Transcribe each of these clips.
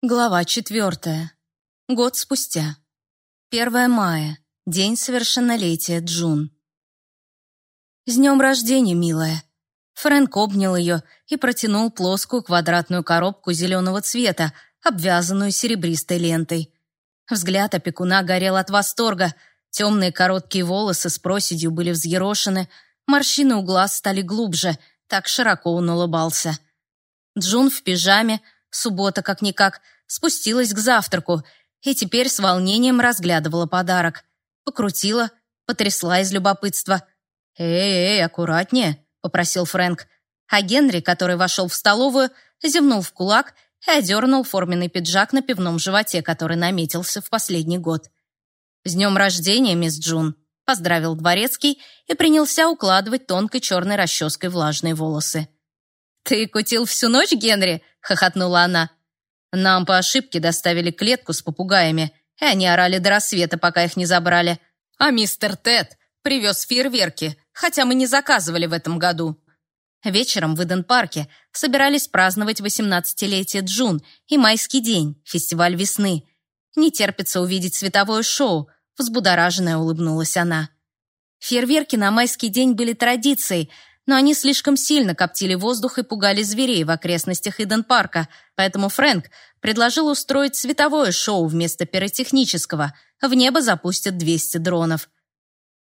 Глава четвертая. Год спустя. 1 мая. День совершеннолетия Джун. «С днем рождения, милая!» Фрэнк обнял ее и протянул плоскую квадратную коробку зеленого цвета, обвязанную серебристой лентой. Взгляд опекуна горел от восторга. Темные короткие волосы с проседью были взъерошены, морщины у глаз стали глубже, так широко он улыбался. Джун в пижаме — суббота как-никак, спустилась к завтраку и теперь с волнением разглядывала подарок. Покрутила, потрясла из любопытства. «Эй, эй, аккуратнее», — попросил Фрэнк. А Генри, который вошел в столовую, зевнул в кулак и одернул форменный пиджак на пивном животе, который наметился в последний год. «С днем рождения, мисс Джун!» — поздравил дворецкий и принялся укладывать тонкой черной расческой влажные волосы. «Ты кутил всю ночь, Генри?» — хохотнула она. «Нам по ошибке доставили клетку с попугаями, и они орали до рассвета, пока их не забрали. А мистер Тед привез фейерверки, хотя мы не заказывали в этом году». Вечером в Иден-парке собирались праздновать 18-летие Джун и майский день, фестиваль весны. Не терпится увидеть световое шоу, взбудораженная улыбнулась она. Фейерверки на майский день были традицией, но они слишком сильно коптили воздух и пугали зверей в окрестностях Иден-парка, поэтому Фрэнк предложил устроить световое шоу вместо пиротехнического. В небо запустят 200 дронов.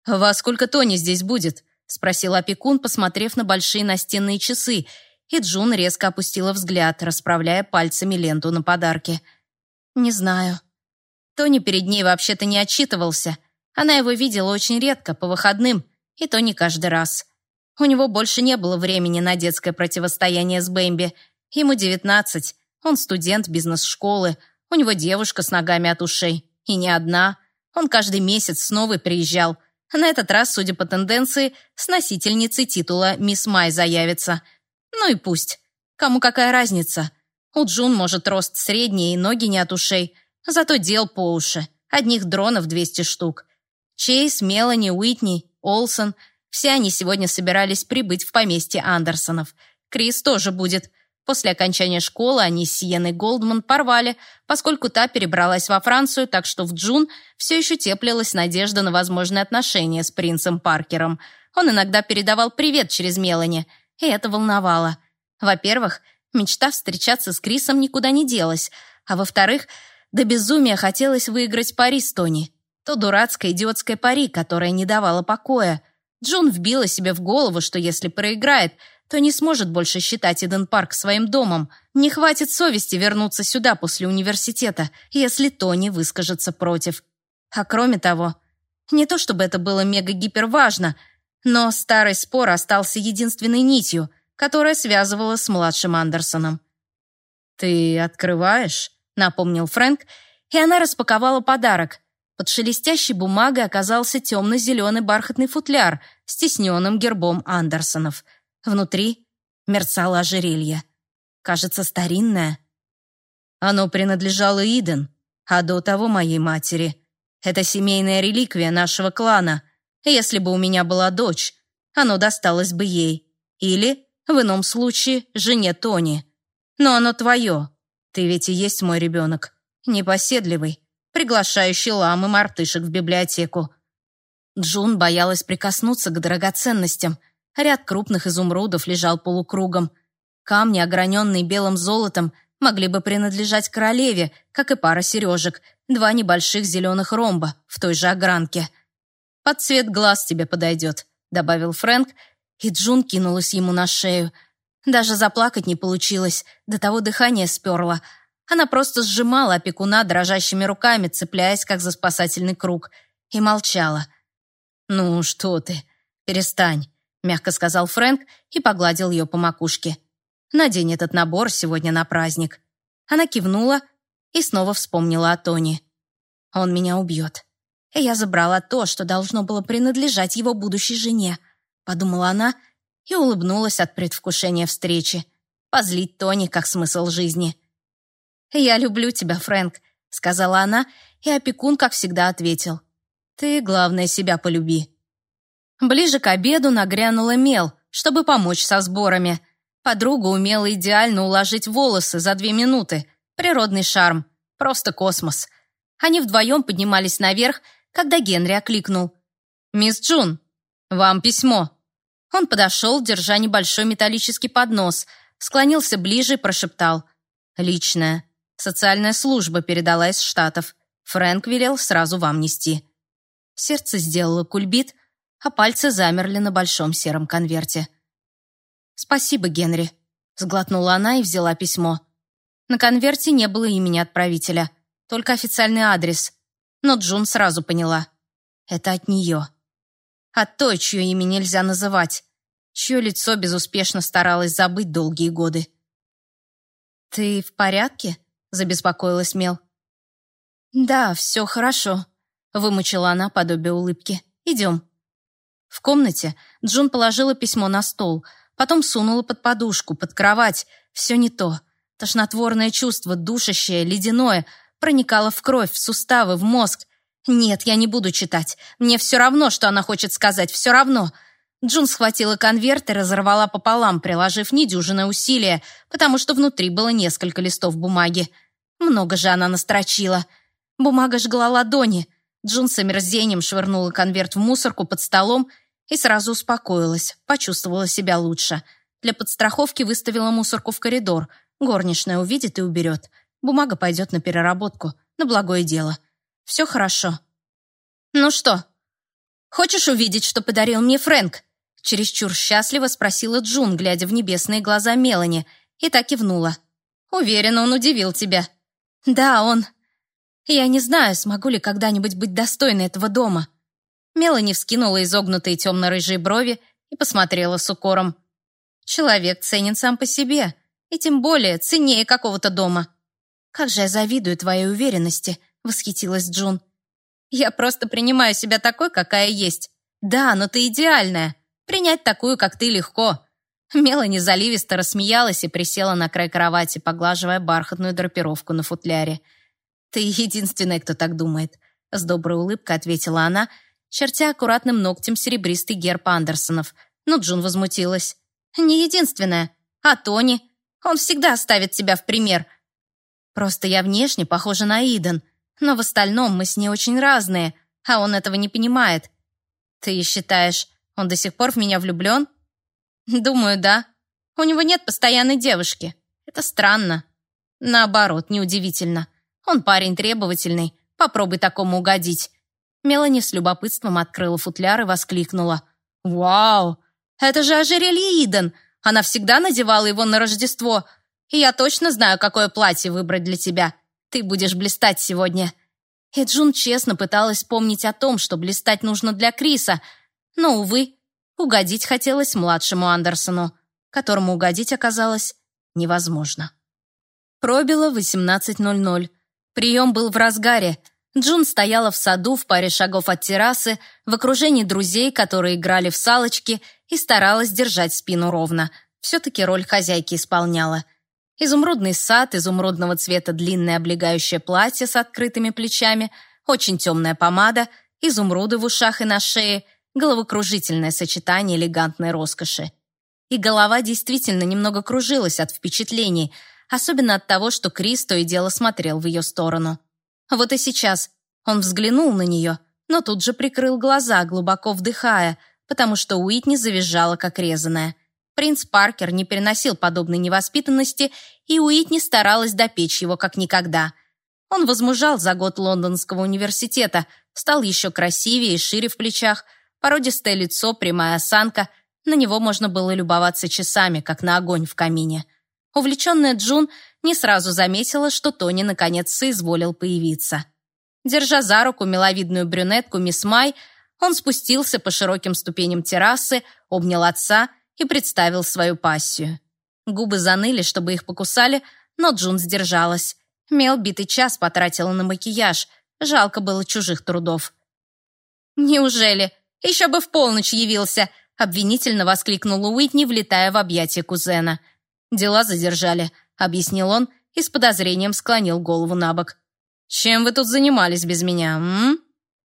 «Во сколько Тони здесь будет?» — спросил опекун, посмотрев на большие настенные часы, и Джун резко опустила взгляд, расправляя пальцами ленту на подарке. «Не знаю». Тони перед ней вообще-то не отчитывался. Она его видела очень редко, по выходным, и то не каждый раз. У него больше не было времени на детское противостояние с Бэмби. Ему девятнадцать, он студент бизнес-школы, у него девушка с ногами от ушей. И не одна. Он каждый месяц снова приезжал. На этот раз, судя по тенденции, с носительницей титула «Мисс Май» заявится. Ну и пусть. Кому какая разница? У Джун, может, рост средний и ноги не от ушей. Зато дел по уши. Одних дронов 200 штук. Чейз, Мелани, Уитни, Олсон — все они сегодня собирались прибыть в поместье Андерсонов. Крис тоже будет. После окончания школы они с Сиеной Голдман порвали, поскольку та перебралась во Францию, так что в Джун все еще теплилась надежда на возможные отношения с принцем Паркером. Он иногда передавал привет через Мелани, и это волновало. Во-первых, мечта встречаться с Крисом никуда не делась, а во-вторых, до безумия хотелось выиграть пари с Тони. То дурацкое идиотское пари, которое не давало покоя — Джун вбила себе в голову, что если проиграет, то не сможет больше считать Иден Парк своим домом. Не хватит совести вернуться сюда после университета, если Тони выскажется против. А кроме того, не то чтобы это было мега-гипер важно, но старый спор остался единственной нитью, которая связывала с младшим Андерсоном. «Ты открываешь?» — напомнил Фрэнк, и она распаковала подарок. Под шелестящей бумагой оказался темно-зеленый бархатный футляр с тисненным гербом Андерсонов. Внутри мерцало ожерелье. Кажется, старинное. Оно принадлежало Иден, а до того моей матери. Это семейная реликвия нашего клана. Если бы у меня была дочь, оно досталось бы ей. Или, в ином случае, жене Тони. Но оно твое. Ты ведь и есть мой ребенок. Непоседливый, приглашающий лам и мартышек в библиотеку. Джун боялась прикоснуться к драгоценностям. Ряд крупных изумрудов лежал полукругом. Камни, ограненные белым золотом, могли бы принадлежать королеве, как и пара сережек, два небольших зеленых ромба в той же огранке. «Под цвет глаз тебе подойдет», — добавил Фрэнк, и Джун кинулась ему на шею. Даже заплакать не получилось, до того дыхание сперло — она просто сжимала опекуна дрожащими руками, цепляясь, как за спасательный круг, и молчала. «Ну что ты? Перестань», — мягко сказал Фрэнк и погладил ее по макушке. «Надень этот набор сегодня на праздник». Она кивнула и снова вспомнила о Тони. «Он меня убьет». И я забрала то, что должно было принадлежать его будущей жене, подумала она и улыбнулась от предвкушения встречи. Позлить Тони как смысл жизни — «Я люблю тебя, Фрэнк», — сказала она, и опекун, как всегда, ответил. «Ты, главное, себя полюби». Ближе к обеду нагрянула Мел, чтобы помочь со сборами. Подруга умела идеально уложить волосы за две минуты. Природный шарм. Просто космос. Они вдвоем поднимались наверх, когда Генри окликнул. «Мисс Джун, вам письмо». Он подошел, держа небольшой металлический поднос, склонился ближе и прошептал. «Личное. Социальная служба передала из Штатов. Фрэнк велел сразу вам нести». Сердце сделало кульбит, а пальцы замерли на большом сером конверте. «Спасибо, Генри», — сглотнула она и взяла письмо. На конверте не было имени отправителя, только официальный адрес. Но Джун сразу поняла. Это от нее. От той, чье имя нельзя называть, чье лицо безуспешно старалась забыть долгие годы. «Ты в порядке?» — забеспокоилась Мел. «Да, все хорошо», — вымучила она подобие улыбки. «Идем». В комнате Джун положила письмо на стол, потом сунула под подушку, под кровать. Все не то. Тошнотворное чувство, душащее, ледяное, проникало в кровь, в суставы, в мозг. «Нет, я не буду читать. Мне все равно, что она хочет сказать, все равно». Джун схватила конверт и разорвала пополам, приложив недюжинное усилие, потому что внутри было несколько листов бумаги. Много же она настрочила. Бумага жгла ладони. Джун с омерзением швырнула конверт в мусорку под столом и сразу успокоилась, почувствовала себя лучше. Для подстраховки выставила мусорку в коридор. Горничная увидит и уберет. Бумага пойдет на переработку, на благое дело. Все хорошо. «Ну что, хочешь увидеть, что подарил мне Фрэнк?» Чересчур счастливо спросила Джун, глядя в небесные глаза Мелани, и так кивнула. «Уверена, он удивил тебя». «Да, он...» «Я не знаю, смогу ли когда-нибудь быть достойной этого дома». Мелани вскинула изогнутые темно-рыжие брови и посмотрела с укором. «Человек ценен сам по себе, и тем более ценнее какого-то дома». «Как же я завидую твоей уверенности», восхитилась Джун. «Я просто принимаю себя такой, какая есть. Да, но ты идеальная. Принять такую, как ты, легко». Мелани заливисто рассмеялась и присела на край кровати, поглаживая бархатную драпировку на футляре. «Ты единственная, кто так думает», — с доброй улыбкой ответила она, чертя аккуратным ногтем серебристый герб Андерсонов. Но Джун возмутилась. «Не единственная. А Тони? Он всегда ставит тебя в пример. Просто я внешне похожа на Иден», но в остальном мы с ней очень разные, а он этого не понимает. Ты считаешь, он до сих пор в меня влюблен? Думаю, да. У него нет постоянной девушки. Это странно. Наоборот, неудивительно. Он парень требовательный. Попробуй такому угодить. Мелани с любопытством открыла футляр и воскликнула. «Вау! Это же ожерелье Иден! Она всегда надевала его на Рождество. И я точно знаю, какое платье выбрать для тебя. Ты будешь блистать сегодня». И Джун честно пыталась помнить о том, что блистать нужно для Криса, но, увы, угодить хотелось младшему Андерсону, которому угодить оказалось невозможно. Пробило 18.00. Прием был в разгаре. Джун стояла в саду в паре шагов от террасы, в окружении друзей, которые играли в салочки, и старалась держать спину ровно. Все-таки роль хозяйки исполняла. Изумрудный сад, изумрудного цвета длинное облегающее платье с открытыми плечами, очень темная помада, изумруды в ушах и на шее, головокружительное сочетание элегантной роскоши. И голова действительно немного кружилась от впечатлений, особенно от того, что Крис то и дело смотрел в ее сторону. Вот и сейчас он взглянул на нее, но тут же прикрыл глаза, глубоко вдыхая, потому что Уитни завизжала, как резаная. Принц Паркер не переносил подобной невоспитанности, и Уитни старалась допечь его как никогда. Он возмужал за год Лондонского университета, стал еще красивее и шире в плечах, породистое лицо, прямая осанка. На него можно было любоваться часами, как на огонь в камине. Увлеченная Джун не сразу заметила, что Тони наконец соизволил появиться. Держа за руку миловидную брюнетку мисс Май, он спустился по широким ступеням террасы, обнял отца — и представил свою пассию. Губы заныли, чтобы их покусали, но Джун сдержалась. Мел битый час потратила на макияж. Жалко было чужих трудов. «Неужели? Еще бы в полночь явился!» обвинительно воскликнула Уитни, влетая в объятия кузена. «Дела задержали», — объяснил он и с подозрением склонил голову на бок. «Чем вы тут занимались без меня, м?»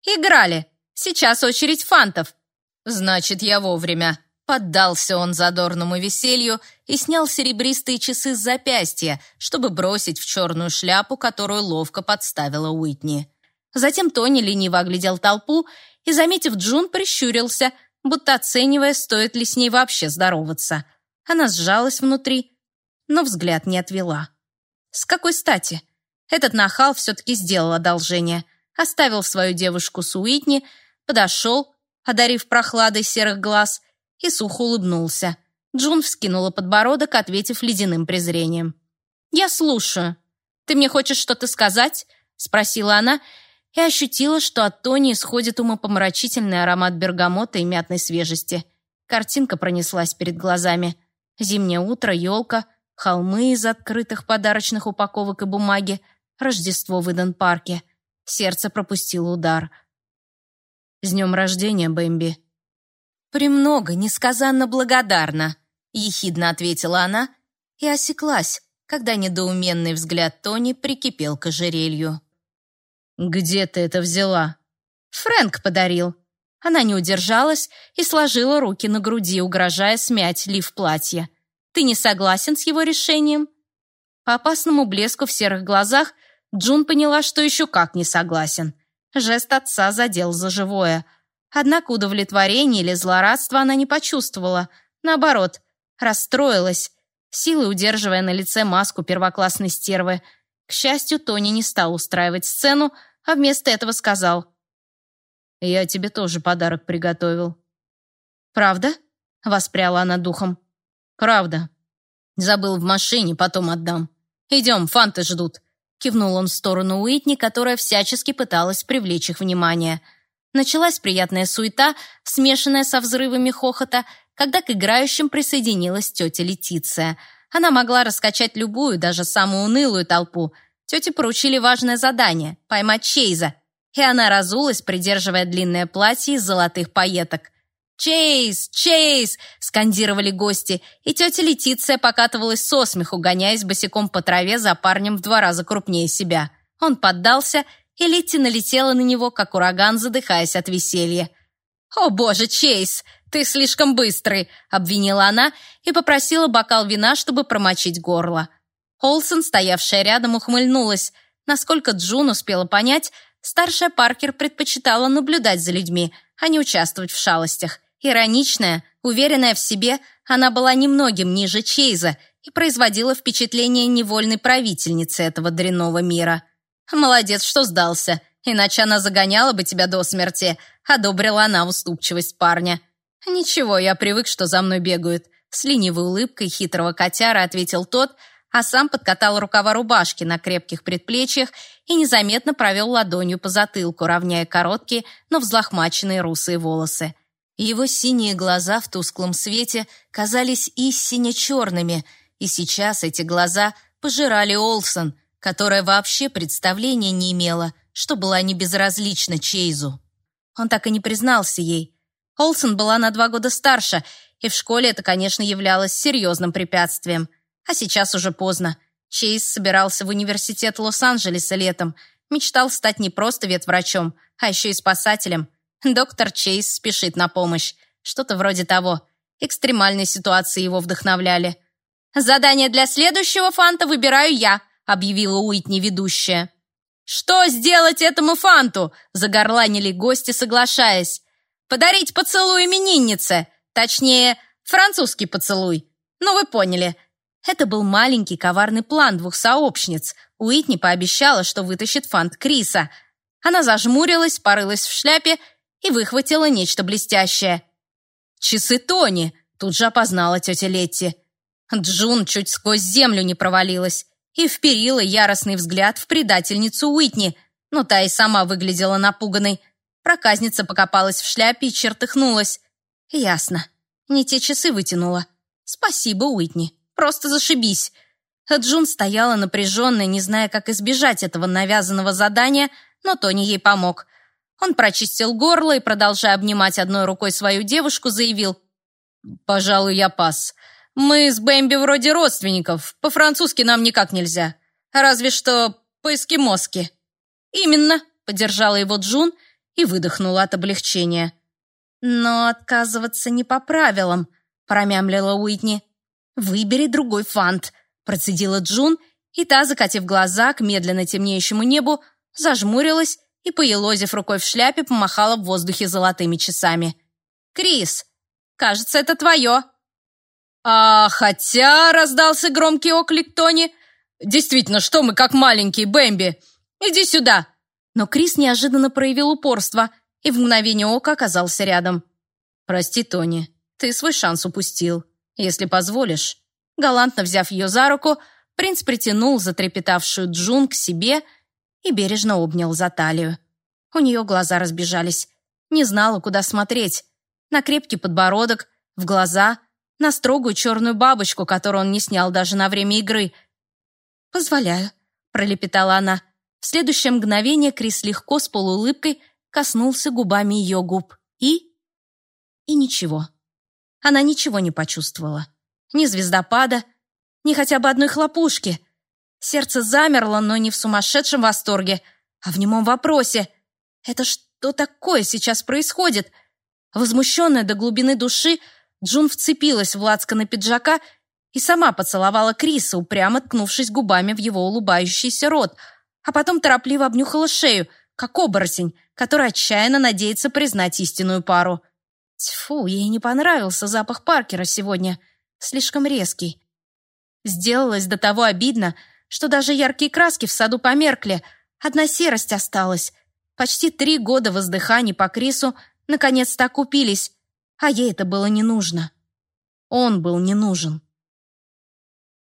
«Играли. Сейчас очередь фантов». «Значит, я вовремя», Поддался он задорному веселью и снял серебристые часы с запястья, чтобы бросить в черную шляпу, которую ловко подставила Уитни. Затем Тони лениво оглядел толпу и, заметив Джун, прищурился, будто оценивая, стоит ли с ней вообще здороваться. Она сжалась внутри, но взгляд не отвела. С какой стати? Этот нахал все-таки сделал одолжение. Оставил свою девушку с Уитни, подошел, одарив прохладой серых глаз, и сухо улыбнулся. Джун вскинула подбородок, ответив ледяным презрением. «Я слушаю. Ты мне хочешь что-то сказать?» спросила она и ощутила, что от Тони исходит умопомрачительный аромат бергамота и мятной свежести. Картинка пронеслась перед глазами. Зимнее утро, елка, холмы из открытых подарочных упаковок и бумаги, Рождество в Иден-парке. Сердце пропустило удар. «С днем рождения, Бэмби!» «Премного, несказанно благодарна», — ехидно ответила она и осеклась, когда недоуменный взгляд Тони прикипел к ожерелью. «Где ты это взяла?» «Фрэнк подарил». Она не удержалась и сложила руки на груди, угрожая смять лиф платья. «Ты не согласен с его решением?» По опасному блеску в серых глазах Джун поняла, что еще как не согласен. Жест отца задел за живое. Однако удовлетворения или злорадства она не почувствовала. Наоборот, расстроилась, силой удерживая на лице маску первоклассной стервы. К счастью, Тони не стал устраивать сцену, а вместо этого сказал. «Я тебе тоже подарок приготовил». «Правда?» — воспряла она духом. «Правда. Забыл в машине, потом отдам. Идем, фанты ждут». Кивнул он в сторону Уитни, которая всячески пыталась привлечь их внимание. Началась приятная суета, смешанная со взрывами хохота, когда к играющим присоединилась тетя Летиция — она могла раскачать любую, даже самую унылую толпу. Тете поручили важное задание — поймать Чейза. И она разулась, придерживая длинное платье из золотых пайеток. «Чейз! Чейз!» — скандировали гости, и тетя Летиция покатывалась со смеху, гоняясь босиком по траве за парнем в два раза крупнее себя. Он поддался, и Летти налетела на него, как ураган, задыхаясь от веселья. «О боже, Чейз! «Ты слишком быстрый», — обвинила она и попросила бокал вина, чтобы промочить горло. Олсен, стоявшая рядом, ухмыльнулась. Насколько Джун успела понять, старшая Паркер предпочитала наблюдать за людьми, а не участвовать в шалостях. Ироничная, уверенная в себе, она была немногим ниже Чейза и производила впечатление невольной правительницы этого дрянного мира. «Молодец, что сдался, иначе она загоняла бы тебя до смерти», одобрила она уступчивость парня. «Ничего, я привык, что за мной бегают», — с ленивой улыбкой хитрого котяра ответил тот, а сам подкатал рукава рубашки на крепких предплечьях и незаметно провел ладонью по затылку, равняя короткие, но взлохмаченные русые волосы. Его синие глаза в тусклом свете казались истинно черными, и сейчас эти глаза пожирали Олсон, которая вообще представления не имела, что была не безразлична Чейзу. Он так и не признался ей, Олсен была на два года старше, и в школе это, конечно, являлось серьезным препятствием. А сейчас уже поздно. Чейз собирался в университет Лос-Анджелеса летом. Мечтал стать не просто ветврачом, а еще и спасателем. Доктор Чейз спешит на помощь. Что-то вроде того. Экстремальные ситуации его вдохновляли. «Задание для следующего фанта выбираю я», объявила Уитни ведущая. «Что сделать этому фанту?» загорланили гости, соглашаясь. Подарить поцелуй имениннице, точнее, французский поцелуй. Ну, вы поняли. Это был маленький коварный план двух сообщниц. Уитни пообещала, что вытащит фант Криса. Она зажмурилась, порылась в шляпе и выхватила нечто блестящее. «Часы Тони!» — тут же опознала тетя Летти. Джун чуть сквозь землю не провалилась и вперила яростный взгляд в предательницу Уитни, но та и сама выглядела напуганной. Проказница покопалась в шляпе и чертыхнулась. Ясно. Не те часы вытянула. Спасибо, Уитни. Просто зашибись. Джун стояла напряженная, не зная, как избежать этого навязанного задания, но Тони ей помог. Он прочистил горло и, продолжая обнимать одной рукой свою девушку, заявил «Пожалуй, я пас. Мы с Бэмби вроде родственников. По-французски нам никак нельзя. Разве что по-эскимоски». «Именно», — поддержала его Джун и выдохнула от облегчения. «Но отказываться не по правилам», — промямлила Уитни. «Выбери другой фант», — процедила Джун, и та, закатив глаза к медленно темнеющему небу, зажмурилась и, поелозив рукой в шляпе, помахала в воздухе золотыми часами. «Крис, кажется, это твое!» «А хотя...» — раздался громкий оклик Тони. «Действительно, что мы как маленькие, Бэмби? Иди сюда!» Но Крис неожиданно проявил упорство и в мгновение ока оказался рядом. «Прости, Тони, ты свой шанс упустил. Если позволишь». Галантно взяв ее за руку, принц притянул затрепетавшую Джун к себе и бережно обнял за талию. У нее глаза разбежались. Не знала, куда смотреть. На крепкий подбородок, в глаза, на строгую черную бабочку, которую он не снял даже на время игры. «Позволяю», — пролепетала она. В следующее мгновение Крис легко с полуулыбкой коснулся губами ее губ. И... И ничего. Она ничего не почувствовала. Ни звездопада, ни хотя бы одной хлопушки. Сердце замерло, но не в сумасшедшем восторге, а в немом вопросе. Это что такое сейчас происходит? Возмущенная до глубины души, Джун вцепилась в лацканы пиджака и сама поцеловала Криса, упрямо ткнувшись губами в его улыбающийся рот, а потом торопливо обнюхала шею, как оборотень, который отчаянно надеется признать истинную пару. Тьфу, ей не понравился запах Паркера сегодня. Слишком резкий. Сделалось до того обидно, что даже яркие краски в саду померкли, одна серость осталась. Почти три года воздыханий по Крису наконец-то окупились, а ей это было не нужно. Он был не нужен.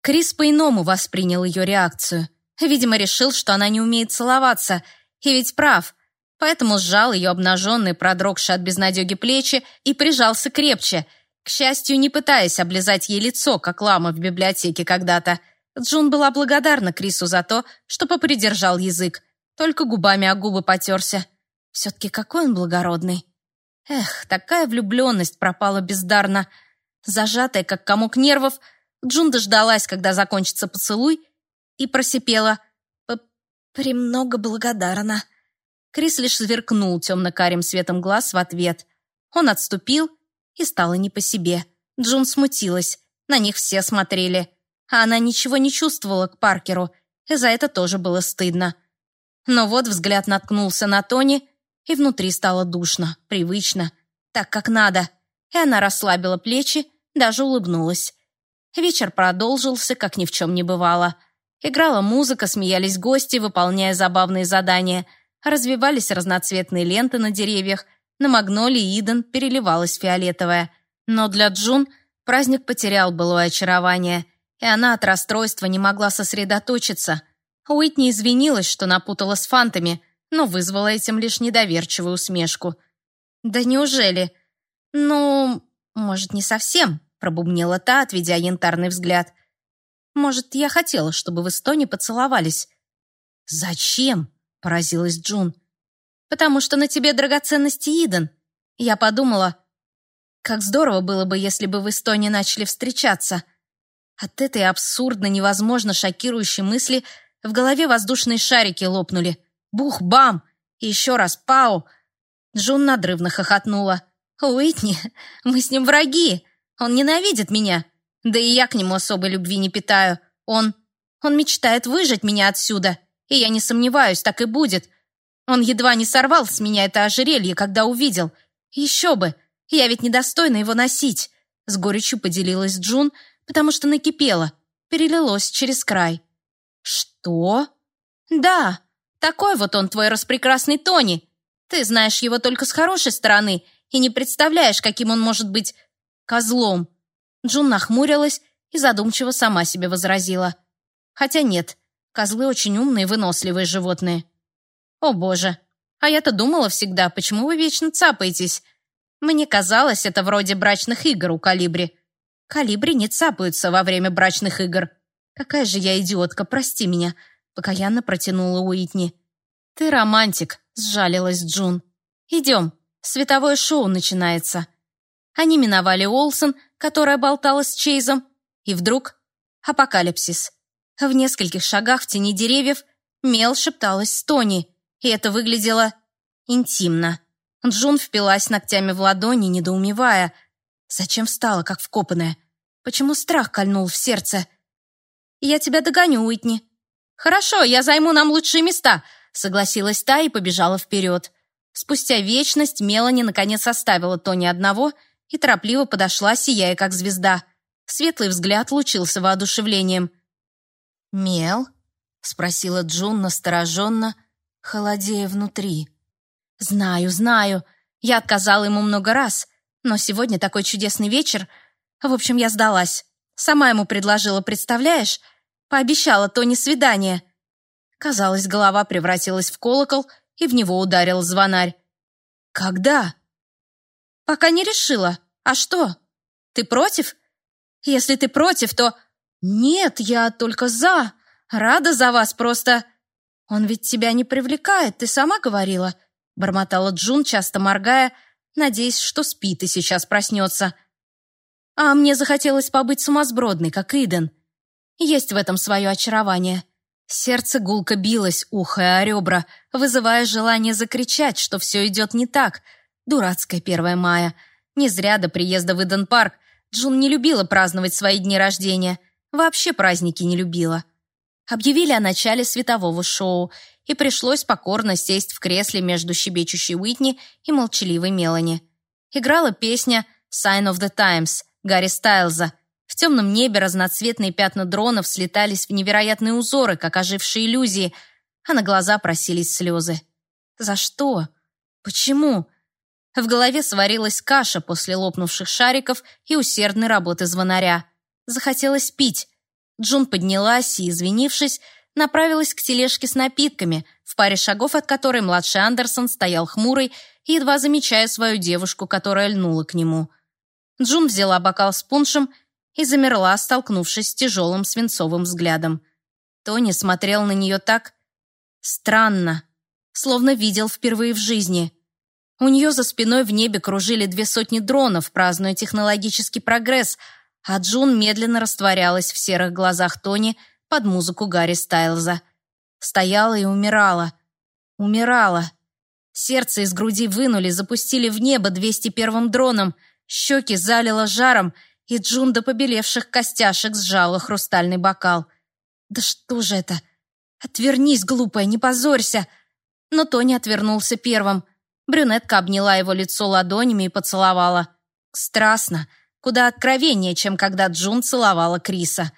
Крис по-иному воспринял ее реакцию. Видимо, решил, что она не умеет целоваться. И ведь прав. Поэтому сжал ее обнаженные, продрогшие от безнадеги плечи и прижался крепче, к счастью, не пытаясь облизать ей лицо, как лама в библиотеке когда-то. Джун была благодарна Крису за то, что попридержал язык, только губами о губы потерся. Все-таки какой он благородный. Эх, такая влюбленность пропала бездарно. Зажатая, как комок нервов, Джун дождалась, когда закончится поцелуй, и просипела «Премного благодарна». Крис лишь сверкнул темно-карим светом глаз в ответ. Он отступил, и стало не по себе. Джун смутилась, на них все смотрели. А она ничего не чувствовала к Паркеру, и за это тоже было стыдно. Но вот взгляд наткнулся на Тони, и внутри стало душно, привычно, так как надо. И она расслабила плечи, даже улыбнулась. Вечер продолжился, как ни в чем не бывало. Играла музыка, смеялись гости, выполняя забавные задания. Развивались разноцветные ленты на деревьях. На магнолии Иден переливалась фиолетовая. Но для Джун праздник потерял былое очарование, и она от расстройства не могла сосредоточиться. Уитни извинилась, что напутала с фантами, но вызвала этим лишь недоверчивую усмешку. «Да неужели?» «Ну, может, не совсем», — пробубнила та, отведя янтарный взгляд. «Может, я хотела, чтобы вы с Тони поцеловались?» «Зачем?» — поразилась Джун. «Потому что на тебе драгоценности Иден. Я подумала, как здорово было бы, если бы вы с Тони начали встречаться». От этой абсурдно невозможно шокирующей мысли в голове воздушные шарики лопнули. Бух-бам! И еще раз пау! Джун надрывно хохотнула. «Уитни, мы с ним враги. Он ненавидит меня. Да и я к нему особой любви не питаю. Он... Он мечтает выжить меня отсюда. И я не сомневаюсь, так и будет. Он едва не сорвал с меня это ожерелье, когда увидел. Еще бы! Я ведь недостойна его носить!» С горечью поделилась Джун, потому что накипела. Перелилось через край. «Что?» «Да, такой вот он, твой распрекрасный Тони. Ты знаешь его только с хорошей стороны и не представляешь, каким он может быть козлом». Джун нахмурилась и задумчиво сама себе возразила. «Хотя нет, козлы очень умные выносливые животные». «О боже, а я-то думала всегда, почему вы вечно цапаетесь? Мне казалось, это вроде брачных игр у Калибри. Калибри не цапаются во время брачных игр. Какая же я идиотка, прости меня покаянно протянула Уитни. «Ты романтик», — сжалилась Джун. «Идем, световое шоу начинается». Они миновали Олсон, которая болталась с Чейзом, и вдруг апокалипсис. В нескольких шагах в тени деревьев Мел шепталась с Тони, и это выглядело интимно. Джун впилась ногтями в ладони, недоумевая. Зачем встала, как вкопанная? Почему страх кольнул в сердце? «Я тебя догоню, Уитни». «Хорошо, я займу нам лучшие места», — согласилась та и побежала вперед. Спустя вечность Мелани наконец оставила Тони одного и торопливо подошла, сияя как звезда. Светлый взгляд лучился воодушевлением. «Мел?» — спросила Джун настороженно, холодея внутри. «Знаю, знаю. Я отказала ему много раз, но сегодня такой чудесный вечер. В общем, я сдалась. Сама ему предложила, представляешь? Пообещала Тони свидание». Казалось, голова превратилась в колокол, и в него ударил звонарь. «Когда?» «Пока не решила. А что? Ты против? Если ты против, то...» «Нет, я только за. Рада за вас, просто...» «Он ведь тебя не привлекает, ты сама говорила», — бормотала Джун, часто моргая, надеясь, что спит и сейчас проснется. «А мне захотелось побыть сумасбродной, как Иден. Есть в этом свое очарование». Сердце гулко билось, ухая о ребра, вызывая желание закричать, что все идет не так. Дурацкое 1 мая. Не зря до приезда в Иден-парк Джун не любила праздновать свои дни рождения. Вообще праздники не любила. Объявили о начале светового шоу, и пришлось покорно сесть в кресле между щебечущей Уитни и молчаливой Мелани. Играла песня «Sign of the Times» Гарри Стайлза. В темном небе разноцветные пятна дронов слетались в невероятные узоры, как ожившие иллюзии, а на глаза просились слезы. За что? Почему? В голове сварилась каша после лопнувших шариков и усердной работы звонаря. Захотелось пить, Джун поднялась и, извинившись, направилась к тележке с напитками, в паре шагов от которой младший Андерсон стоял хмурый, едва замечая свою девушку, которая льнула к нему. Джун взяла бокал с пуншем и замерла, столкнувшись с тяжелым свинцовым взглядом. Тони смотрел на нее так странно, словно видел впервые в жизни. У нее за спиной в небе кружили две сотни дронов, празднуя технологический прогресс — а Джун медленно растворялась в серых глазах Тони под музыку Гарри Стайлза. Стояла и умирала. Умирала. Сердце из груди вынули, запустили в небо 201-м дроном, щеки залило жаром, и Джун до побелевших костяшек сжала хрустальный бокал. «Да что же это? Отвернись, глупая, не позорься!» Но Тони отвернулся первым. Брюнетка обняла его лицо ладонями и поцеловала. Страстно, куда откровеннее, чем когда Джун целовала Криса.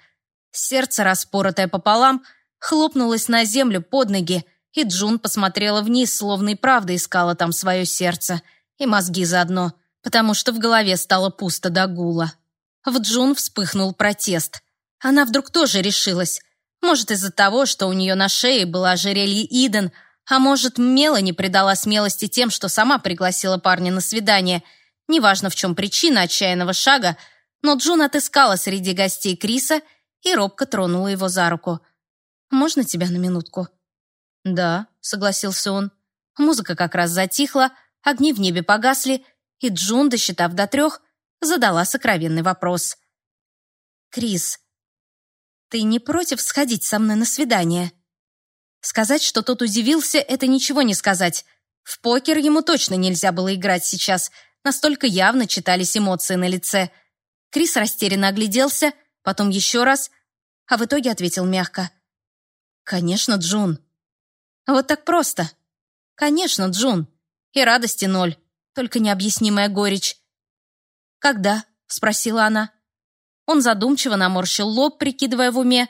Сердце, распоротое пополам, хлопнулось на землю под ноги, и Джун посмотрела вниз, словно и правда искала там свое сердце. И мозги заодно, потому что в голове стало пусто до гула. В Джун вспыхнул протест. Она вдруг тоже решилась. Может, из-за того, что у нее на шее было ожерелье Иден, а может, Мелани придала смелости тем, что сама пригласила парня на свидание – Неважно, в чем причина отчаянного шага, но Джун отыскала среди гостей Криса и робко тронула его за руку. «Можно тебя на минутку?» «Да», — согласился он. Музыка как раз затихла, огни в небе погасли, и Джун, досчитав до трех, задала сокровенный вопрос. «Крис, ты не против сходить со мной на свидание?» Сказать, что тот удивился, это ничего не сказать. В покер ему точно нельзя было играть сейчас — Настолько явно читались эмоции на лице. Крис растерянно огляделся, потом еще раз, а в итоге ответил мягко. «Конечно, Джун». «Вот так просто». «Конечно, Джун». И радости ноль, только необъяснимая горечь. «Когда?» — спросила она. Он задумчиво наморщил лоб, прикидывая в уме.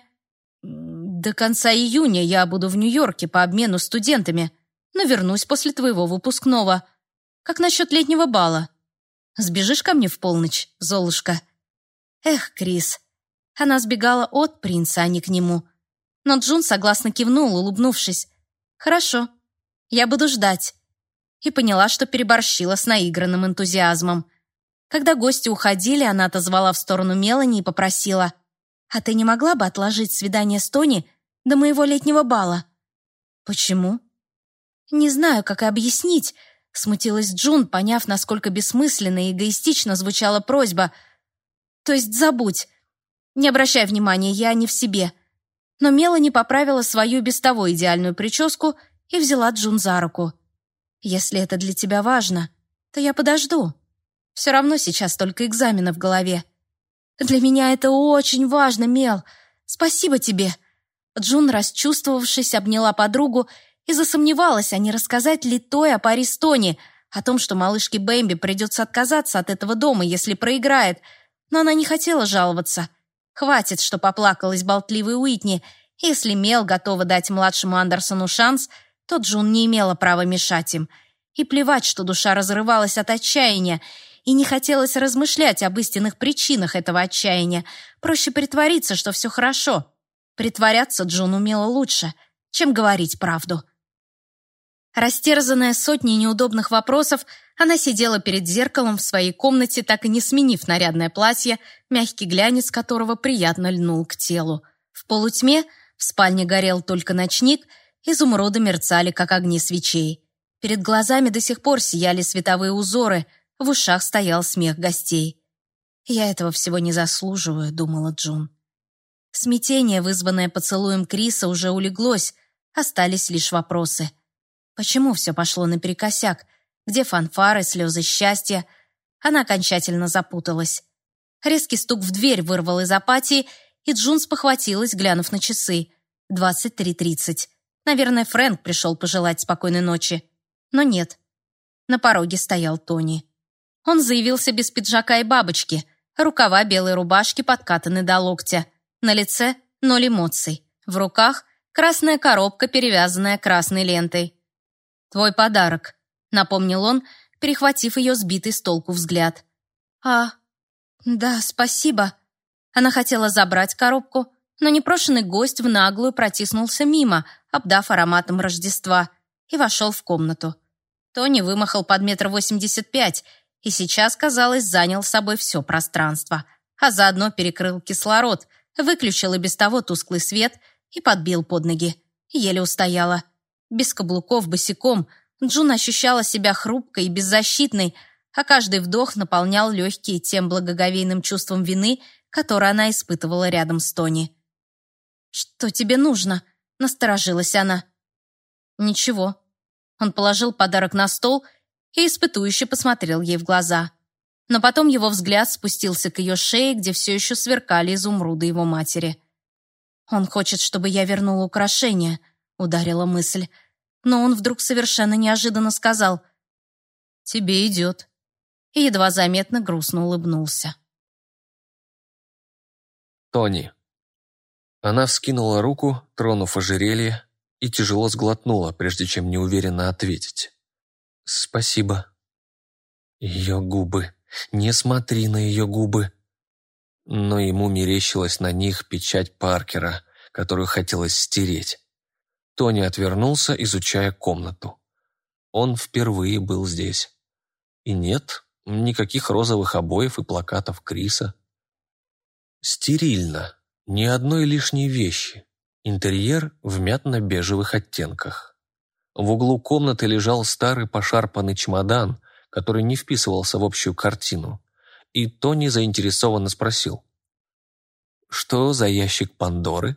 «До конца июня я буду в Нью-Йорке по обмену студентами, но вернусь после твоего выпускного. Как насчет летнего бала? Сбежишь ко мне в полночь, Золушка?» Эх, Крис. Она сбегала от принца, а не к нему. Но Джун согласно кивнул, улыбнувшись. «Хорошо, я буду ждать». И поняла, что переборщила с наигранным энтузиазмом. Когда гости уходили, она отозвала в сторону Мелани и попросила, «А ты не могла бы отложить свидание с Тони до моего летнего бала?» «Почему?» «Не знаю, как и объяснить», Смутилась Джун, поняв, насколько бессмысленно и эгоистично звучала просьба. «То есть забудь. Не обращай внимания, я не в себе». Но Мелани поправила свою без того идеальную прическу и взяла Джун за руку. «Если это для тебя важно, то я подожду. Все равно сейчас только экзамены в голове». Для меня это очень важно, Мел. Спасибо тебе». Джун, расчувствовавшись, обняла подругу и засомневалась, а не рассказать ли той о паре о том, что малышке Бэмби придется отказаться от этого дома, если проиграет. Но она не хотела жаловаться. Хватит, что поплакалась болтливой Уитни. Если Мел готова дать младшему Андерсону шанс, то Джун не имела права мешать им. И плевать, что душа разрывалась от отчаяния, и не хотелось размышлять об истинных причинах этого отчаяния. Проще притвориться, что все хорошо. Притворяться Джун умела лучше, чем говорить правду. Растерзанная сотней неудобных вопросов, она сидела перед зеркалом в своей комнате, так и не сменив нарядное платье, мягкий глянец которого приятно льнул к телу. В полутьме в спальне горел только ночник, изумруды мерцали, как огни свечей. Перед глазами до сих пор сияли световые узоры, в ушах стоял смех гостей. «Я этого всего не заслуживаю», — думала Джун. Смятение, вызванное поцелуем Криса, уже улеглось, остались лишь вопросы — Почему все пошло наперекосяк? Где фанфары, слезы счастья? Она окончательно запуталась. Резкий стук в дверь вырвал из апатии, и Джун спохватилась, глянув на часы. 23.30. Наверное, Фрэнк пришел пожелать спокойной ночи. Но нет. На пороге стоял Тони. Он заявился без пиджака и бабочки. Рукава белой рубашки подкатаны до локтя. На лице ноль эмоций. В руках красная коробка, перевязанная красной лентой. «Твой подарок», — напомнил он, перехватив ее сбитый с толку взгляд. «А, да, спасибо». Она хотела забрать коробку, но непрошенный гость в наглую протиснулся мимо, обдав ароматом Рождества, и вошел в комнату. Тони вымахал под метр восемьдесят пять и сейчас, казалось, занял с собой все пространство, а заодно перекрыл кислород, выключил и без того тусклый свет и подбил под ноги. Еле устояла. Без каблуков, босиком, Джун ощущала себя хрупкой и беззащитной, а каждый вдох наполнял легкие тем благоговейным чувством вины, которое она испытывала рядом с Тони. «Что тебе нужно?» — насторожилась она. «Ничего». Он положил подарок на стол и испытующе посмотрел ей в глаза. Но потом его взгляд спустился к ее шее, где все еще сверкали изумруды его матери. «Он хочет, чтобы я вернула украшение», ударила мысль. Но он вдруг совершенно неожиданно сказал «Тебе идет» и едва заметно грустно улыбнулся. Тони. Она вскинула руку, тронув ожерелье, и тяжело сглотнула, прежде чем неуверенно ответить. «Спасибо». Ее губы. Не смотри на ее губы. Но ему мерещилась на них печать Паркера, которую хотелось стереть. Тони отвернулся, изучая комнату. Он впервые был здесь. И нет, никаких розовых обоев и плакатов Криса. Стерильно, ни одной лишней вещи. Интерьер в мятно-бежевых оттенках. В углу комнаты лежал старый пошарпанный чемодан, который не вписывался в общую картину. И Тони заинтересованно спросил. «Что за ящик Пандоры?»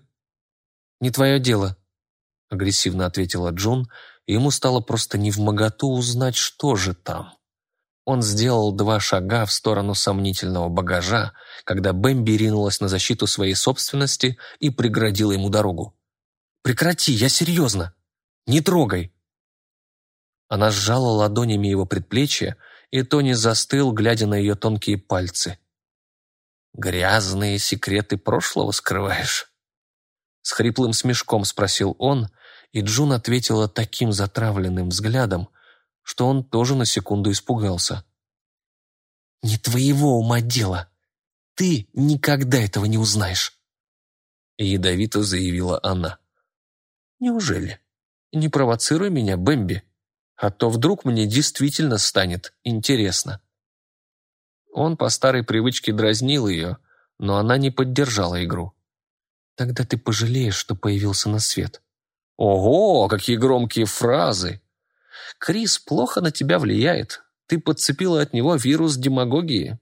«Не твое дело», агрессивно ответила Джун, и ему стало просто невмоготу узнать, что же там. Он сделал два шага в сторону сомнительного багажа, когда Бэмби ринулась на защиту своей собственности и преградила ему дорогу. «Прекрати, я серьезно! Не трогай!» Она сжала ладонями его предплечье, и Тони застыл, глядя на ее тонкие пальцы. «Грязные секреты прошлого скрываешь?» С хриплым смешком спросил он, и Джун ответила таким затравленным взглядом, что он тоже на секунду испугался. «Не твоего ума дело. Ты никогда этого не узнаешь», — ядовито заявила она. «Неужели? Не провоцируй меня, Бэмби, а то вдруг мне действительно станет интересно». Он по старой привычке дразнил ее, но она не поддержала игру. «Тогда ты пожалеешь, что появился на свет», Ого, какие громкие фразы! Крис плохо на тебя влияет. Ты подцепила от него вирус демагогии.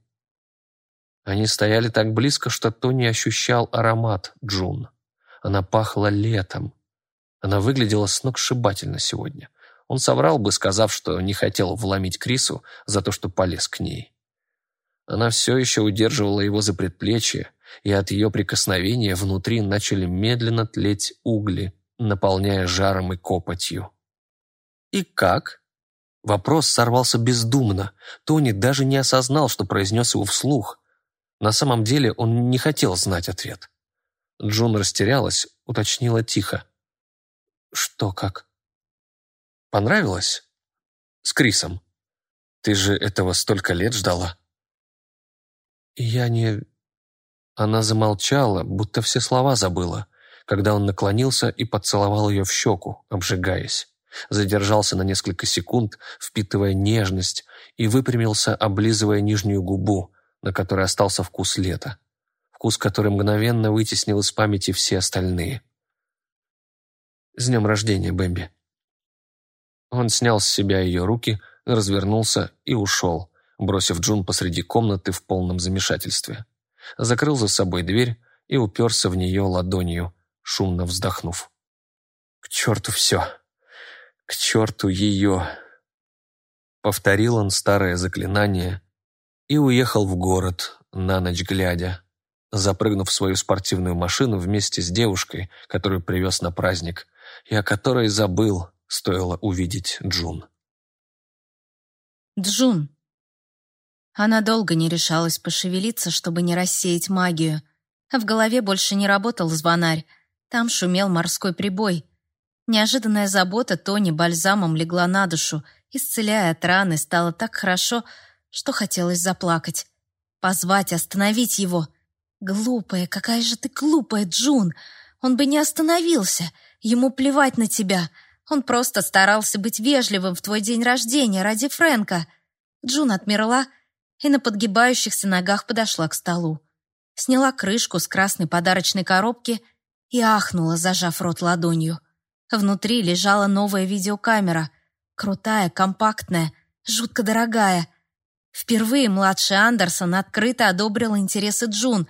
Они стояли так близко, что Тони ощущал аромат Джун. Она пахла летом. Она выглядела сногсшибательно сегодня. Он соврал бы, сказав, что не хотел вломить Крису за то, что полез к ней. Она все еще удерживала его за предплечье, и от ее прикосновения внутри начали медленно тлеть угли, наполняя жаром и копотью. «И как?» Вопрос сорвался бездумно. Тони даже не осознал, что произнес его вслух. На самом деле он не хотел знать ответ. Джун растерялась, уточнила тихо. «Что как?» «Понравилось?» «С Крисом. Ты же этого столько лет ждала». «Я не...» Она замолчала, будто все слова забыла, когда он наклонился и поцеловал ее в щеку, обжигаясь. Задержался на несколько секунд, впитывая нежность, и выпрямился, облизывая нижнюю губу, на которой остался вкус лета. Вкус, который мгновенно вытеснил из памяти все остальные. «С днем рождения, Бэмби!» Он снял с себя ее руки, развернулся и ушел, бросив Джун посреди комнаты в полном замешательстве закрыл за собой дверь и уперся в нее ладонью, шумно вздохнув. «К черту все! К черту ее!» Повторил он старое заклинание и уехал в город, на ночь глядя, запрыгнув в свою спортивную машину вместе с девушкой, которую привез на праздник, и о которой забыл, стоило увидеть Джун. Джун. Она долго не решалась пошевелиться, чтобы не рассеять магию. В голове больше не работал звонарь. Там шумел морской прибой. Неожиданная забота Тони бальзамом легла на душу, исцеляя от раны, стало так хорошо, что хотелось заплакать. Позвать, остановить его. «Глупая, какая же ты глупая, Джун! Он бы не остановился. Ему плевать на тебя. Он просто старался быть вежливым в твой день рождения ради Фрэнка». Джун отмерла, и на подгибающихся ногах подошла к столу. Сняла крышку с красной подарочной коробки и ахнула, зажав рот ладонью. Внутри лежала новая видеокамера. Крутая, компактная, жутко дорогая. Впервые младший Андерсон открыто одобрил интересы Джун.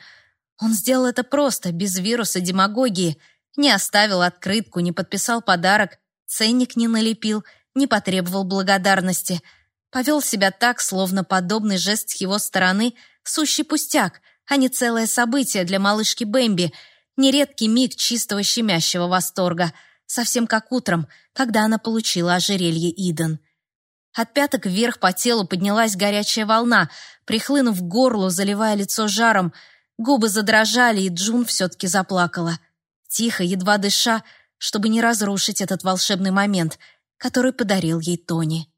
Он сделал это просто, без вируса демагогии. Не оставил открытку, не подписал подарок, ценник не налепил, не потребовал благодарности — Повел себя так, словно подобный жест с его стороны — сущий пустяк, а не целое событие для малышки Бэмби, нередкий миг чистого щемящего восторга, совсем как утром, когда она получила ожерелье Иден. От пяток вверх по телу поднялась горячая волна, прихлынув к горлу, заливая лицо жаром. Губы задрожали, и Джун все-таки заплакала. Тихо, едва дыша, чтобы не разрушить этот волшебный момент, который подарил ей Тони.